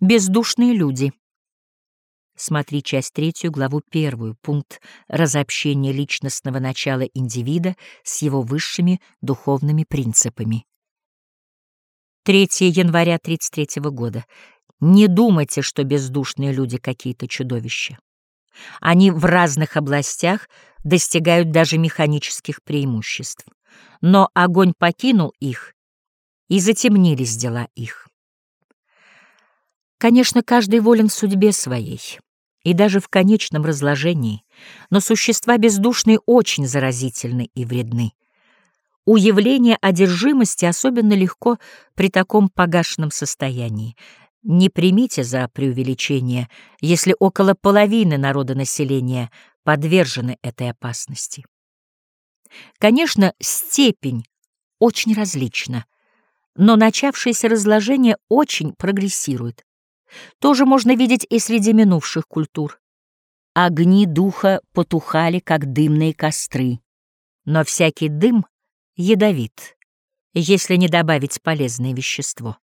Бездушные люди. Смотри часть третью, главу первую, пункт разобщения личностного начала индивида с его высшими духовными принципами. 3 января 33 года. Не думайте, что бездушные люди какие-то чудовища. Они в разных областях достигают даже механических преимуществ. Но огонь покинул их, и затемнились дела их. Конечно, каждый волен судьбе своей, и даже в конечном разложении, но существа бездушные очень заразительны и вредны. Уявление одержимости особенно легко при таком погашенном состоянии. Не примите за преувеличение, если около половины народа населения подвержены этой опасности. Конечно, степень очень различна, но начавшееся разложение очень прогрессирует. Тоже можно видеть и среди минувших культур. Огни духа потухали, как дымные костры. Но всякий дым ядовит, если не добавить полезное вещество.